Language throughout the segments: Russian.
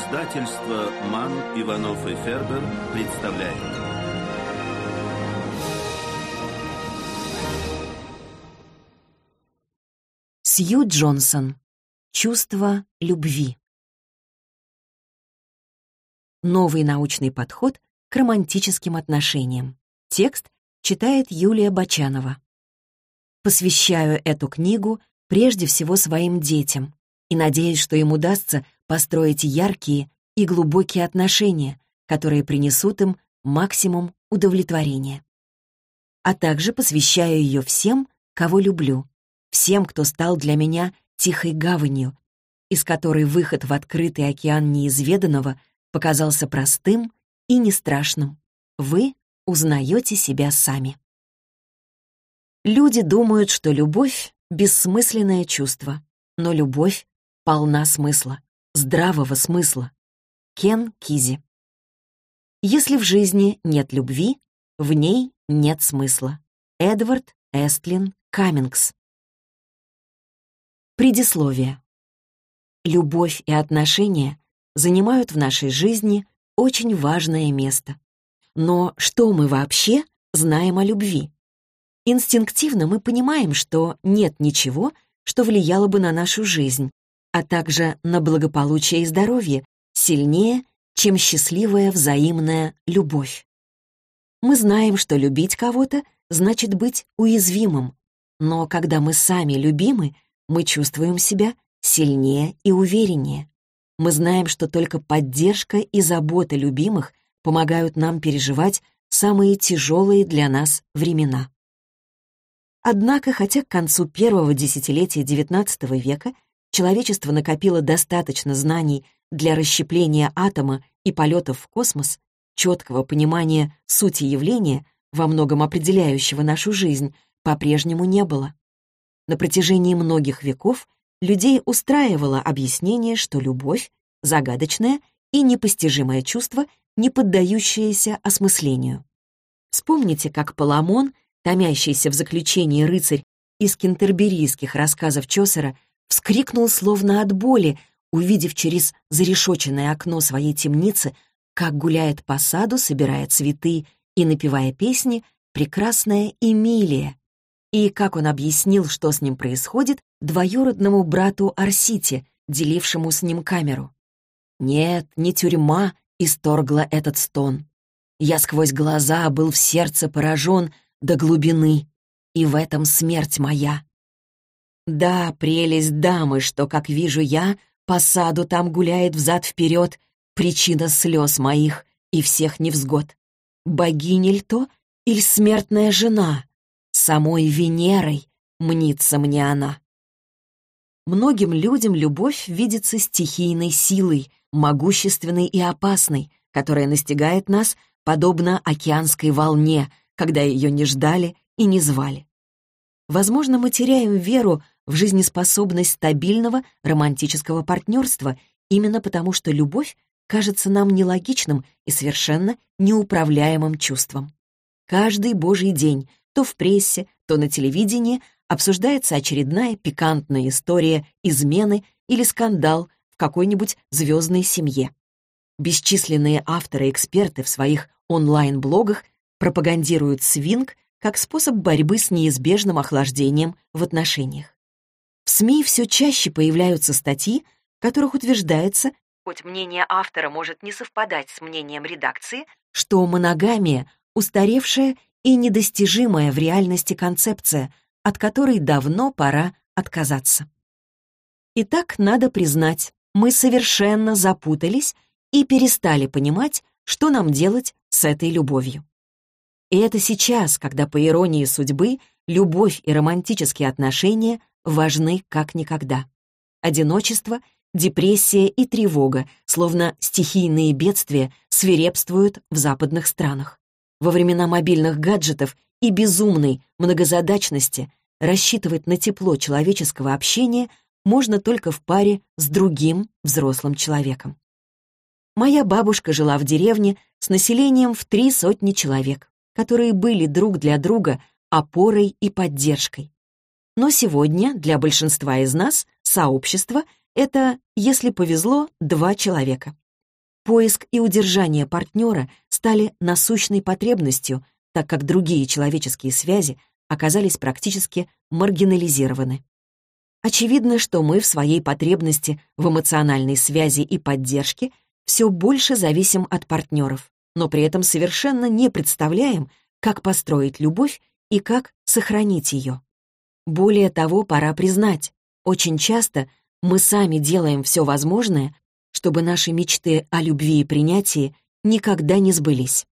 Издательство «Ман, Иванов и Фербер» представляет. Сью Джонсон. Чувство любви. Новый научный подход к романтическим отношениям. Текст читает Юлия Бочанова. Посвящаю эту книгу прежде всего своим детям и надеюсь, что им удастся построить яркие и глубокие отношения, которые принесут им максимум удовлетворения. А также посвящаю ее всем, кого люблю, всем, кто стал для меня тихой гаванью, из которой выход в открытый океан неизведанного показался простым и не страшным. Вы узнаете себя сами. Люди думают, что любовь — бессмысленное чувство, но любовь полна смысла здравого смысла. Кен Кизи. Если в жизни нет любви, в ней нет смысла. Эдвард Эстлин Каммингс. Предисловие. Любовь и отношения занимают в нашей жизни очень важное место. Но что мы вообще знаем о любви? Инстинктивно мы понимаем, что нет ничего, что влияло бы на нашу жизнь, а также на благополучие и здоровье, сильнее, чем счастливая взаимная любовь. Мы знаем, что любить кого-то значит быть уязвимым, но когда мы сами любимы, мы чувствуем себя сильнее и увереннее. Мы знаем, что только поддержка и забота любимых помогают нам переживать самые тяжелые для нас времена. Однако, хотя к концу первого десятилетия XIX века человечество накопило достаточно знаний для расщепления атома и полетов в космос, четкого понимания сути явления, во многом определяющего нашу жизнь, по-прежнему не было. На протяжении многих веков людей устраивало объяснение, что любовь — загадочное и непостижимое чувство, не поддающееся осмыслению. Вспомните, как Паламон, томящийся в заключении рыцарь из кентерберийских рассказов Чосера, вскрикнул словно от боли, увидев через зарешоченное окно своей темницы, как гуляет по саду, собирая цветы и напевая песни, прекрасная Эмилия, и как он объяснил, что с ним происходит, двоюродному брату Арсите, делившему с ним камеру. Нет, не тюрьма исторгла этот стон. Я сквозь глаза был в сердце поражен до глубины, и в этом смерть моя. Да, прелесть дамы, что, как вижу я, по саду там гуляет взад-вперед, причина слез моих и всех невзгод. Богиня ль то или смертная жена? Самой Венерой мнится мне она. Многим людям любовь видится стихийной силой, могущественной и опасной, которая настигает нас, подобно океанской волне, когда ее не ждали и не звали. Возможно, мы теряем веру в жизнеспособность стабильного романтического партнерства именно потому, что любовь кажется нам нелогичным и совершенно неуправляемым чувством. Каждый божий день то в прессе, то на телевидении обсуждается очередная пикантная история измены или скандал в какой-нибудь звездной семье. Бесчисленные авторы-эксперты в своих онлайн-блогах пропагандируют свинг как способ борьбы с неизбежным охлаждением в отношениях. В СМИ все чаще появляются статьи, в которых утверждается, хоть мнение автора может не совпадать с мнением редакции, что моногамия — устаревшая и недостижимая в реальности концепция, от которой давно пора отказаться. Итак, надо признать, мы совершенно запутались и перестали понимать, что нам делать с этой любовью. И это сейчас, когда, по иронии судьбы, любовь и романтические отношения важны как никогда. Одиночество, депрессия и тревога, словно стихийные бедствия, свирепствуют в западных странах. Во времена мобильных гаджетов и безумной многозадачности рассчитывать на тепло человеческого общения можно только в паре с другим взрослым человеком. Моя бабушка жила в деревне с населением в три сотни человек, которые были друг для друга опорой и поддержкой. Но сегодня для большинства из нас сообщество — это, если повезло, два человека. Поиск и удержание партнера стали насущной потребностью, так как другие человеческие связи оказались практически маргинализированы. Очевидно, что мы в своей потребности в эмоциональной связи и поддержке все больше зависим от партнеров, но при этом совершенно не представляем, как построить любовь и как сохранить ее. Более того, пора признать, очень часто мы сами делаем все возможное, чтобы наши мечты о любви и принятии никогда не сбылись.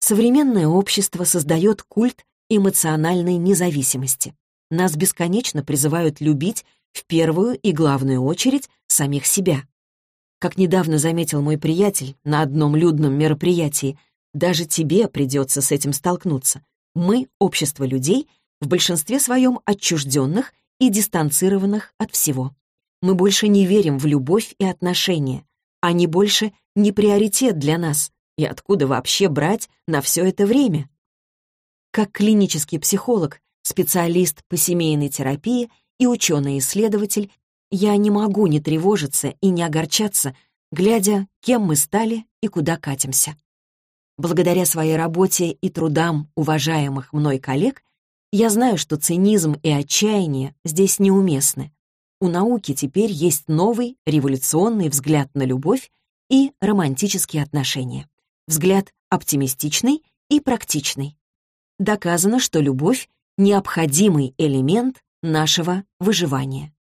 Современное общество создает культ эмоциональной независимости. Нас бесконечно призывают любить в первую и главную очередь самих себя. Как недавно заметил мой приятель на одном людном мероприятии, даже тебе придется с этим столкнуться. Мы — общество людей, в большинстве своем отчужденных и дистанцированных от всего. Мы больше не верим в любовь и отношения. Они больше не приоритет для нас. И откуда вообще брать на все это время? Как клинический психолог, специалист по семейной терапии и ученый-исследователь, я не могу не тревожиться и не огорчаться, глядя, кем мы стали и куда катимся. Благодаря своей работе и трудам уважаемых мной коллег, я знаю, что цинизм и отчаяние здесь неуместны. У науки теперь есть новый революционный взгляд на любовь и романтические отношения. Взгляд оптимистичный и практичный. Доказано, что любовь необходимый элемент нашего выживания.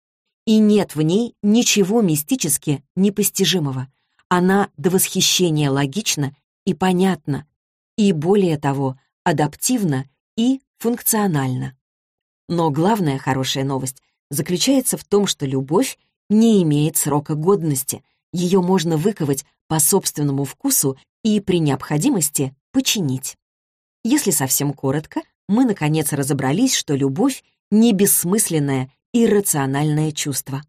И нет в ней ничего мистически непостижимого. Она до восхищения логична и понятна, и более того, адаптивна и функциональна. Но главная хорошая новость заключается в том, что любовь не имеет срока годности, ее можно выковать по собственному вкусу и при необходимости починить. Если совсем коротко, мы, наконец, разобрались, что любовь — не бессмысленное, иррациональное чувство.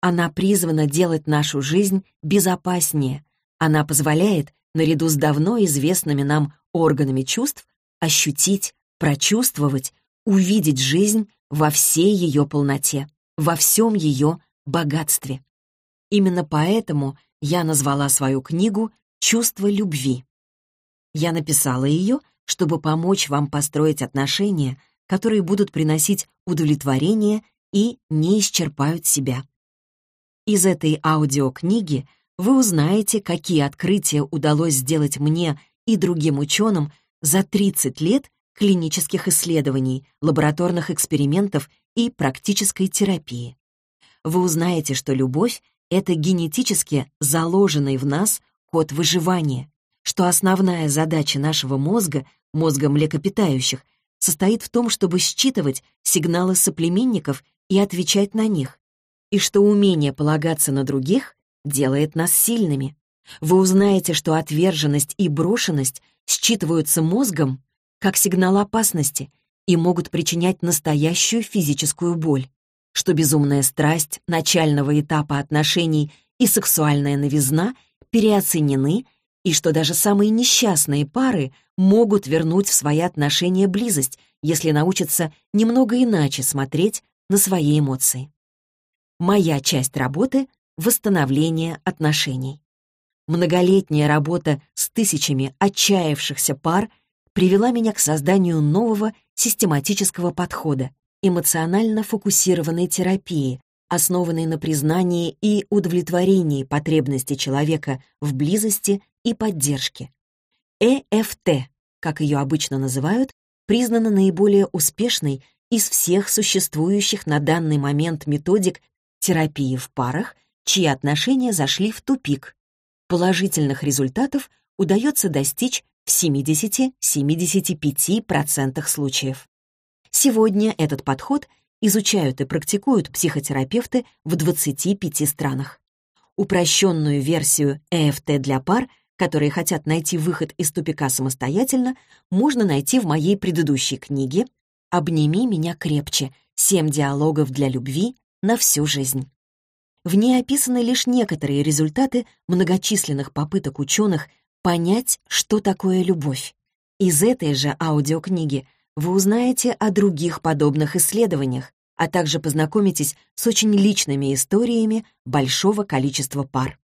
Она призвана делать нашу жизнь безопаснее. Она позволяет, наряду с давно известными нам органами чувств, ощутить, прочувствовать, увидеть жизнь во всей ее полноте, во всем ее богатстве. Именно поэтому я назвала свою книгу «Чувство любви». Я написала ее, чтобы помочь вам построить отношения, которые будут приносить удовлетворение и не исчерпают себя. Из этой аудиокниги вы узнаете, какие открытия удалось сделать мне и другим ученым за 30 лет клинических исследований, лабораторных экспериментов и практической терапии. Вы узнаете, что любовь — это генетически заложенный в нас код выживания, что основная задача нашего мозга мозга млекопитающих, состоит в том, чтобы считывать сигналы соплеменников и отвечать на них, и что умение полагаться на других делает нас сильными. Вы узнаете, что отверженность и брошенность считываются мозгом как сигнал опасности и могут причинять настоящую физическую боль, что безумная страсть начального этапа отношений и сексуальная новизна переоценены и что даже самые несчастные пары могут вернуть в свои отношения близость, если научатся немного иначе смотреть на свои эмоции. Моя часть работы — восстановление отношений. Многолетняя работа с тысячами отчаявшихся пар привела меня к созданию нового систематического подхода — эмоционально фокусированной терапии, основанной на признании и удовлетворении потребностей человека в близости и поддержки. ЭФТ, как ее обычно называют, признана наиболее успешной из всех существующих на данный момент методик терапии в парах, чьи отношения зашли в тупик. Положительных результатов удается достичь в 70-75% случаев. Сегодня этот подход изучают и практикуют психотерапевты в 25 странах. Упрощенную версию ЭФТ для пар которые хотят найти выход из тупика самостоятельно, можно найти в моей предыдущей книге «Обними меня крепче. Семь диалогов для любви на всю жизнь». В ней описаны лишь некоторые результаты многочисленных попыток ученых понять, что такое любовь. Из этой же аудиокниги вы узнаете о других подобных исследованиях, а также познакомитесь с очень личными историями большого количества пар.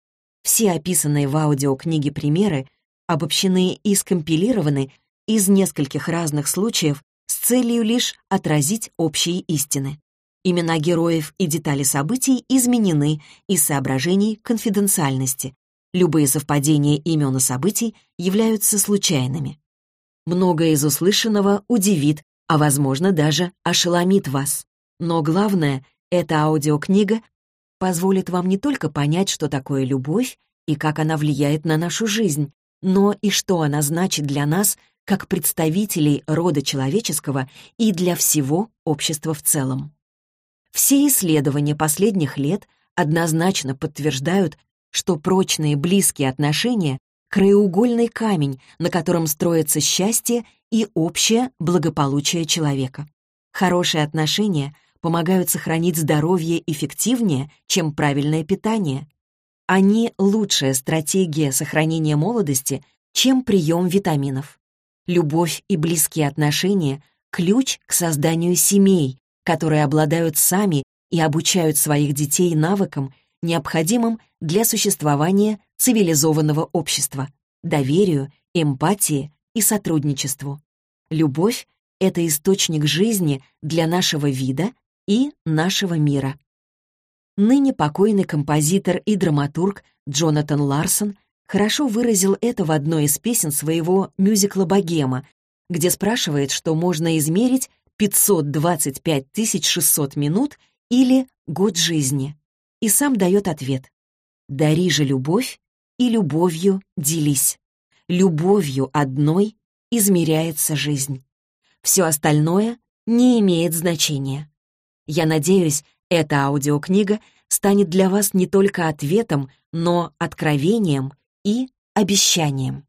Все описанные в аудиокниге примеры обобщены и скомпилированы из нескольких разных случаев целью лишь отразить общие истины. Имена героев и детали событий изменены из соображений конфиденциальности. Любые совпадения имен и событий являются случайными. Многое из услышанного удивит, а, возможно, даже ошеломит вас. Но главное, эта аудиокнига позволит вам не только понять, что такое любовь и как она влияет на нашу жизнь, но и что она значит для нас как представителей рода человеческого и для всего общества в целом. Все исследования последних лет однозначно подтверждают, что прочные близкие отношения — краеугольный камень, на котором строится счастье и общее благополучие человека. Хорошие отношения помогают сохранить здоровье эффективнее, чем правильное питание. Они — лучшая стратегия сохранения молодости, чем прием витаминов. Любовь и близкие отношения — ключ к созданию семей, которые обладают сами и обучают своих детей навыкам, необходимым для существования цивилизованного общества, доверию, эмпатии и сотрудничеству. Любовь — это источник жизни для нашего вида и нашего мира. Ныне покойный композитор и драматург Джонатан Ларсон хорошо выразил это в одной из песен своего мюзикла «Богема», где спрашивает, что можно измерить 525 600 минут или год жизни. И сам дает ответ. «Дари же любовь, и любовью делись. Любовью одной измеряется жизнь. Все остальное не имеет значения. Я надеюсь, эта аудиокнига станет для вас не только ответом, но откровением и обещанием.